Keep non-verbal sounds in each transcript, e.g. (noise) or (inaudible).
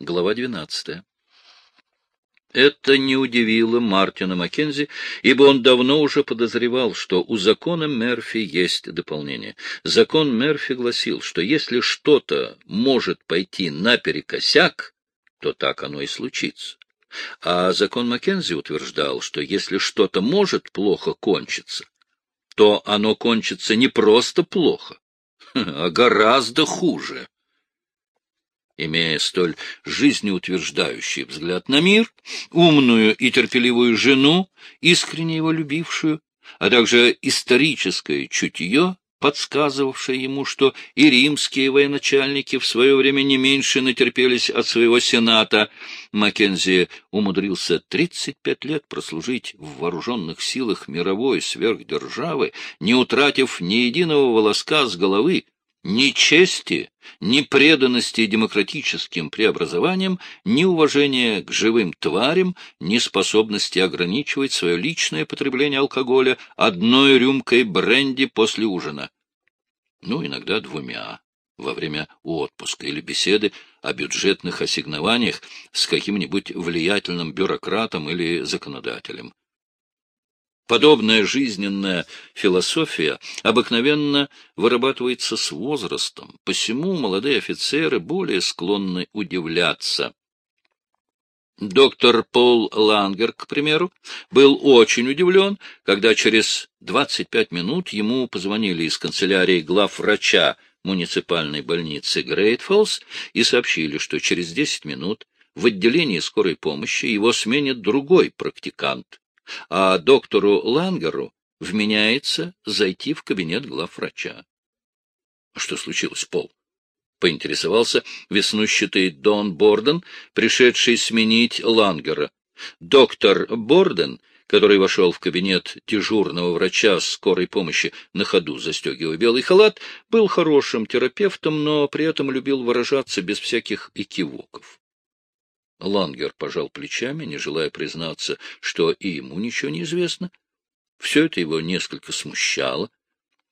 Глава 12. Это не удивило Мартина Маккензи, ибо он давно уже подозревал, что у закона Мерфи есть дополнение. Закон Мерфи гласил, что если что-то может пойти наперекосяк, то так оно и случится. А закон Маккензи утверждал, что если что-то может плохо кончиться, то оно кончится не просто плохо, (laughs) а гораздо хуже имея столь жизнеутверждающий взгляд на мир, умную и терпеливую жену, искренне его любившую, а также историческое чутье, подсказывавшее ему, что и римские военачальники в свое время не меньше натерпелись от своего сената, Маккензи умудрился 35 лет прослужить в вооруженных силах мировой сверхдержавы, не утратив ни единого волоска с головы, ни чести, ни преданности демократическим преобразованиям, ни уважения к живым тварям, ни способности ограничивать свое личное потребление алкоголя одной рюмкой бренди после ужина. Ну, иногда двумя во время отпуска или беседы о бюджетных ассигнованиях с каким-нибудь влиятельным бюрократом или законодателем. Подобная жизненная философия обыкновенно вырабатывается с возрастом, посему молодые офицеры более склонны удивляться. Доктор Пол Лангер, к примеру, был очень удивлен, когда через 25 минут ему позвонили из канцелярии главврача муниципальной больницы Грейтфоллс и сообщили, что через 10 минут в отделении скорой помощи его сменит другой практикант, а доктору Лангеру вменяется зайти в кабинет главврача. — Что случилось, Пол? — поинтересовался веснущатый Дон Борден, пришедший сменить Лангера. Доктор Борден, который вошел в кабинет дежурного врача скорой помощи на ходу, застегивая белый халат, был хорошим терапевтом, но при этом любил выражаться без всяких экивоков. Лангер пожал плечами, не желая признаться, что и ему ничего не известно. Все это его несколько смущало.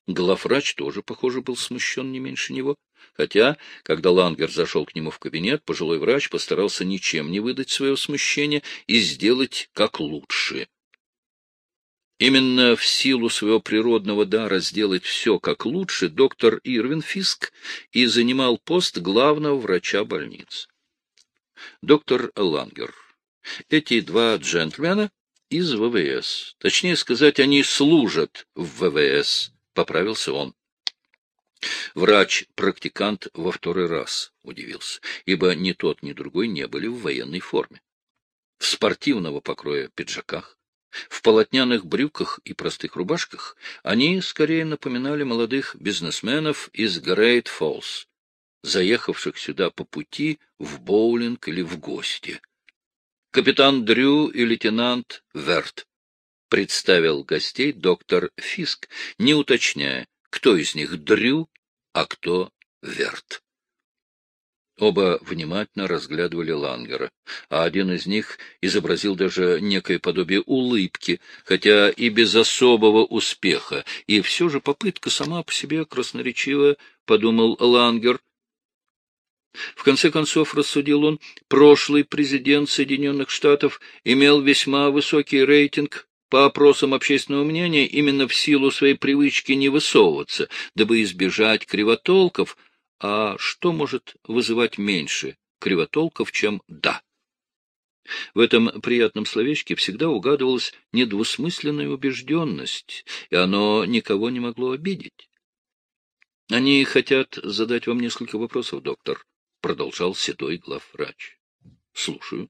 Главврач тоже, похоже, был смущен не меньше него. Хотя, когда Лангер зашел к нему в кабинет, пожилой врач постарался ничем не выдать своего смущения и сделать как лучше. Именно в силу своего природного дара сделать все как лучше доктор Ирвин Фиск и занимал пост главного врача больницы доктор Лангер. Эти два джентльмена из ВВС. Точнее сказать, они служат в ВВС, — поправился он. Врач-практикант во второй раз удивился, ибо ни тот, ни другой не были в военной форме. В спортивного покроя пиджаках, в полотняных брюках и простых рубашках они скорее напоминали молодых бизнесменов из Грейт-Фоллс, заехавших сюда по пути в боулинг или в гости. Капитан Дрю и лейтенант Верт представил гостей доктор Фиск, не уточняя, кто из них Дрю, а кто Верт. Оба внимательно разглядывали Лангера, а один из них изобразил даже некое подобие улыбки, хотя и без особого успеха, и все же попытка сама по себе красноречиво, подумал Лангер, в конце концов, рассудил он, прошлый президент Соединенных Штатов имел весьма высокий рейтинг по опросам общественного мнения именно в силу своей привычки не высовываться, дабы избежать кривотолков, а что может вызывать меньше кривотолков, чем «да»? В этом приятном словечке всегда угадывалась недвусмысленная убежденность, и оно никого не могло обидеть. Они хотят задать вам несколько вопросов, доктор, продолжал седой главврач. — Слушаю.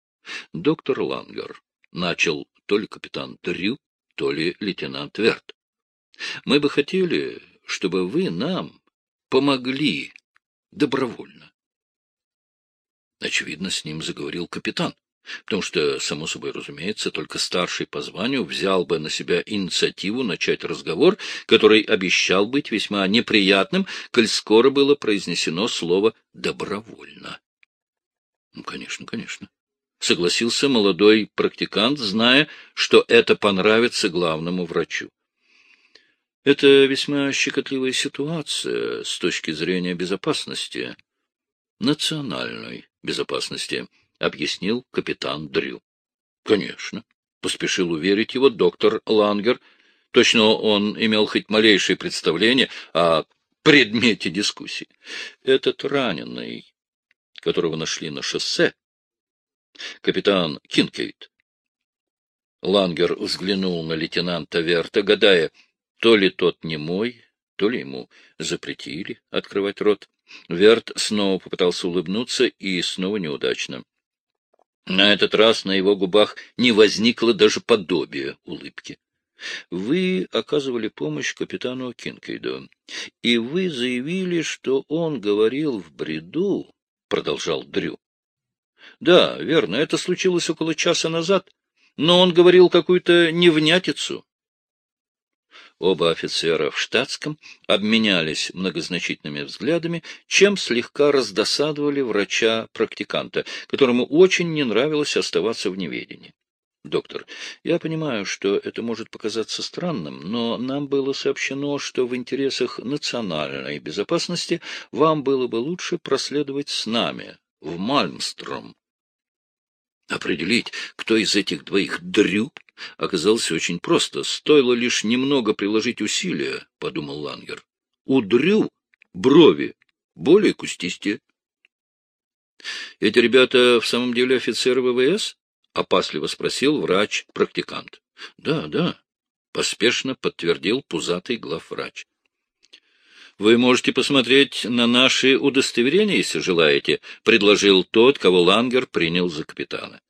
— Доктор Лангер, — начал то ли капитан Дрю, то ли лейтенант Верт. — Мы бы хотели, чтобы вы нам помогли добровольно. Очевидно, с ним заговорил капитан, потому что, само собой разумеется, только старший по званию взял бы на себя инициативу начать разговор, который обещал быть весьма неприятным, коль скоро было произнесено слово «добровольно». Ну, конечно, конечно. Согласился молодой практикант, зная, что это понравится главному врачу. Это весьма щекотливая ситуация с точки зрения безопасности, национальной безопасности, — объяснил капитан Дрю. — Конечно, — поспешил уверить его доктор Лангер. Точно он имел хоть малейшее представление о предмете дискуссии. Этот раненый, которого нашли на шоссе, капитан Кинкейт. Лангер взглянул на лейтенанта Верта, гадая, то ли тот немой, то ли ему запретили открывать рот. Верт снова попытался улыбнуться, и снова неудачно. На этот раз на его губах не возникло даже подобия улыбки. Вы оказывали помощь капитану Кинкейду, и вы заявили, что он говорил в бреду, — продолжал Дрю. — Да, верно, это случилось около часа назад, но он говорил какую-то невнятицу. Оба офицера в штатском обменялись многозначительными взглядами, чем слегка раздосадовали врача-практиканта, которому очень не нравилось оставаться в неведении. Доктор, я понимаю, что это может показаться странным, но нам было сообщено, что в интересах национальной безопасности вам было бы лучше проследовать с нами в Мальмстром. Определить, кто из этих двоих дрю, оказалось очень просто. Стоило лишь немного приложить усилия, — подумал Лангер. У дрю брови более кустистее. — Эти ребята в самом деле офицеры ВВС? — опасливо спросил врач-практикант. — Да, да, — поспешно подтвердил пузатый главврач. — Вы можете посмотреть на наши удостоверения, если желаете, — предложил тот, кого Лангер принял за капитана.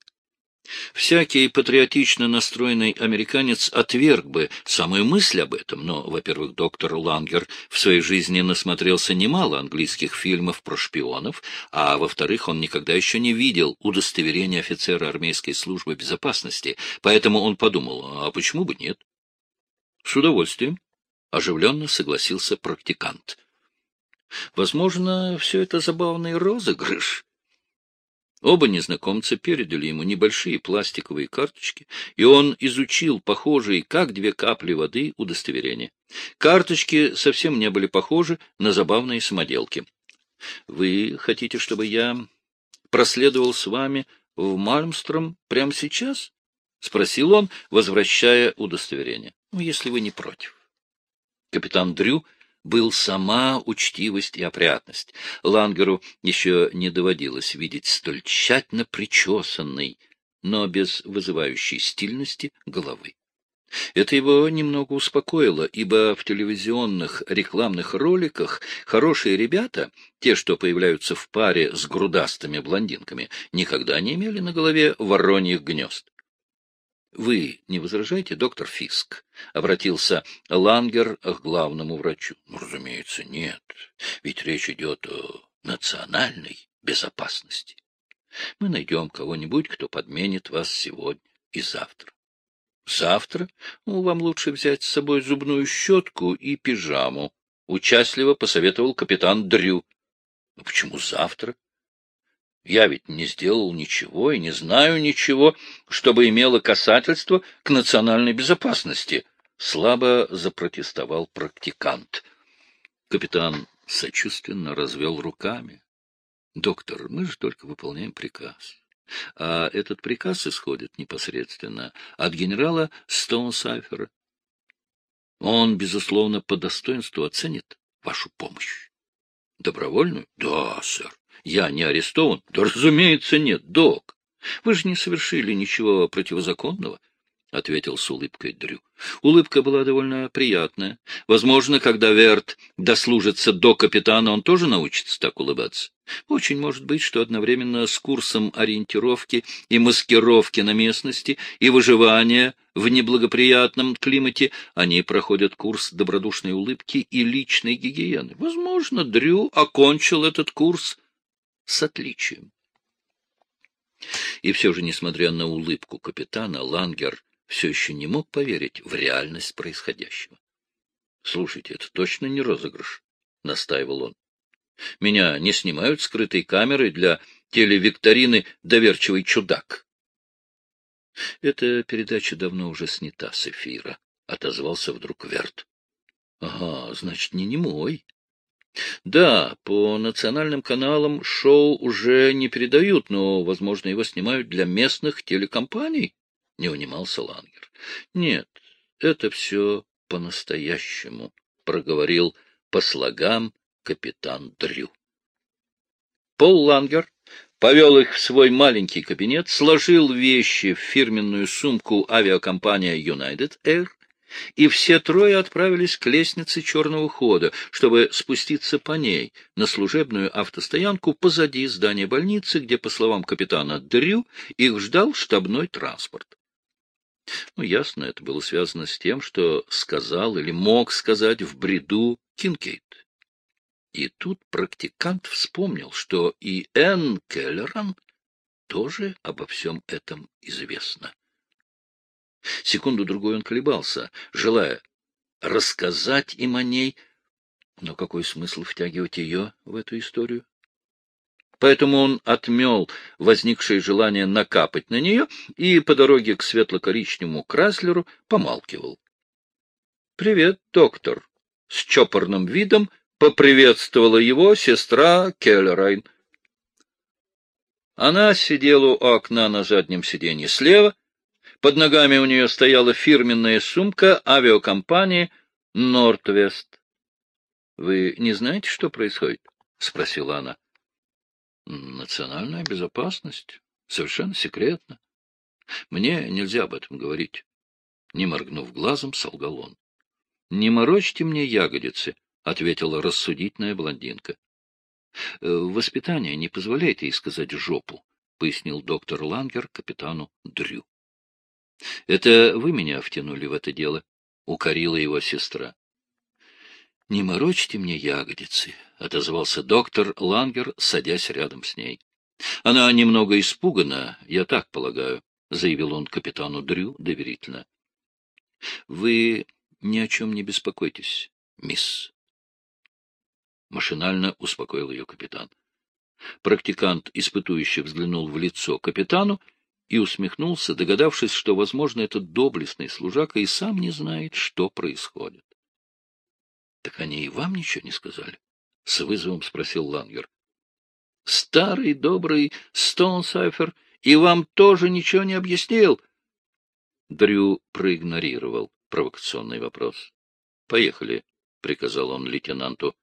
Всякий патриотично настроенный американец отверг бы самую мысль об этом, но, во-первых, доктор Лангер в своей жизни насмотрелся немало английских фильмов про шпионов, а, во-вторых, он никогда еще не видел удостоверения офицера армейской службы безопасности, поэтому он подумал, а почему бы нет? С удовольствием. Оживленно согласился практикант. Возможно, все это забавный розыгрыш, Оба незнакомца передали ему небольшие пластиковые карточки, и он изучил похожие, как две капли воды, удостоверения. Карточки совсем не были похожи на забавные самоделки. — Вы хотите, чтобы я проследовал с вами в Мальмстром прямо сейчас? — спросил он, возвращая удостоверение. — Ну, если вы не против. Капитан Дрю был сама учтивость и опрятность. Лангеру еще не доводилось видеть столь тщательно причесанной, но без вызывающей стильности головы. Это его немного успокоило, ибо в телевизионных рекламных роликах хорошие ребята, те, что появляются в паре с грудастыми блондинками, никогда не имели на голове вороньих гнезд. Вы не возражаете, доктор Фиск? — обратился Лангер к главному врачу. Ну, — Разумеется, нет. Ведь речь идет о национальной безопасности. Мы найдем кого-нибудь, кто подменит вас сегодня и завтра. Завтра ну, вам лучше взять с собой зубную щетку и пижаму, — участливо посоветовал капитан Дрю. — Почему завтра? Я ведь не сделал ничего и не знаю ничего, чтобы имело касательство к национальной безопасности, — слабо запротестовал практикант. Капитан сочувственно развел руками. — Доктор, мы же только выполняем приказ. А этот приказ исходит непосредственно от генерала Стоунсайфера. Он, безусловно, по достоинству оценит вашу помощь. Добровольную? Да, сэр. Я не арестован? Да, разумеется, нет, док. Вы же не совершили ничего противозаконного, — ответил с улыбкой Дрю. Улыбка была довольно приятная. Возможно, когда Верт дослужится до капитана, он тоже научится так улыбаться. Очень может быть, что одновременно с курсом ориентировки и маскировки на местности и выживания в неблагоприятном климате они проходят курс добродушной улыбки и личной гигиены. Возможно, Дрю окончил этот курс с отличием. И все же, несмотря на улыбку капитана, Лангер все еще не мог поверить в реальность происходящего. — Слушайте, это точно не розыгрыш, — настаивал он. — Меня не снимают скрытой камерой для телевикторины «Доверчивый чудак». — Эта передача давно уже снята с эфира, — отозвался вдруг Верт. — Ага, значит, не немой. Да, по национальным каналам шоу уже не передают, но, возможно, его снимают для местных телекомпаний, — не унимался Лангер. — Нет, это все по-настоящему, — проговорил по слогам капитан Дрю. Пол Лангер повел их в свой маленький кабинет, сложил вещи в фирменную сумку авиакомпания United Air и все трое отправились к лестнице черного хода, чтобы спуститься по ней на служебную автостоянку позади здания больницы, где, по словам капитана Дрю, их ждал штабной транспорт. Ну, ясно, это было связано с тем, что сказал или мог сказать в бреду Кинкейт. И тут практикант вспомнил, что и Энн Келлеран тоже обо всем этом известно. Секунду-другой он колебался, желая рассказать им о ней, но какой смысл втягивать ее в эту историю? Поэтому он отмел возникшее желание накапать на нее и по дороге к светло-коричневому Краслеру помалкивал. — Привет, доктор! — с чопорным видом поприветствовала его сестра Келлерайн. Она сидела у окна на заднем сиденье слева, под ногами у нее стояла фирменная сумка авиакомпании «Нортвест». — Вы не знаете, что происходит? — спросила она. — Национальная безопасность. Совершенно секретно. Мне нельзя об этом говорить. Не моргнув глазом, солгал он. — Не морочьте мне ягодицы, — ответила рассудительная блондинка. — Воспитание не позволяет ей сказать «жопу», — пояснил доктор Лангер капитану Дрю. — Это вы меня втянули в это дело, — укорила его сестра. — Не морочьте мне ягодицы, — отозвался доктор Лангер, садясь рядом с ней. — Она немного испугана, я так полагаю, — заявил он капитану Дрю доверительно. — Вы ни о чем не беспокойтесь, мисс. Машинально успокоил ее капитан. Практикант, испытующий, взглянул в лицо капитану и усмехнулся, догадавшись, что, возможно, этот доблестный служака и сам не знает, что происходит. — Так они и вам ничего не сказали? — с вызовом спросил Лангер. — Старый добрый Стоунсайфер и вам тоже ничего не объяснил? Дрю проигнорировал провокационный вопрос. — Поехали, — приказал он лейтенанту.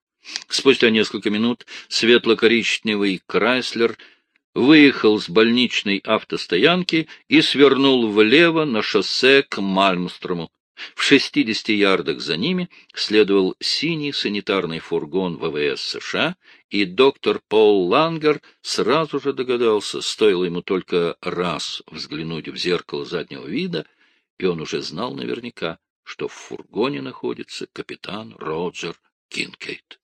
Спустя несколько минут светло-коричневый Крайслер — выехал с больничной автостоянки и свернул влево на шоссе к Мальмстрому. В шестидесяти ярдах за ними следовал синий санитарный фургон ВВС США, и доктор Пол Лангер сразу же догадался, стоило ему только раз взглянуть в зеркало заднего вида, и он уже знал наверняка, что в фургоне находится капитан Роджер Кинкейт.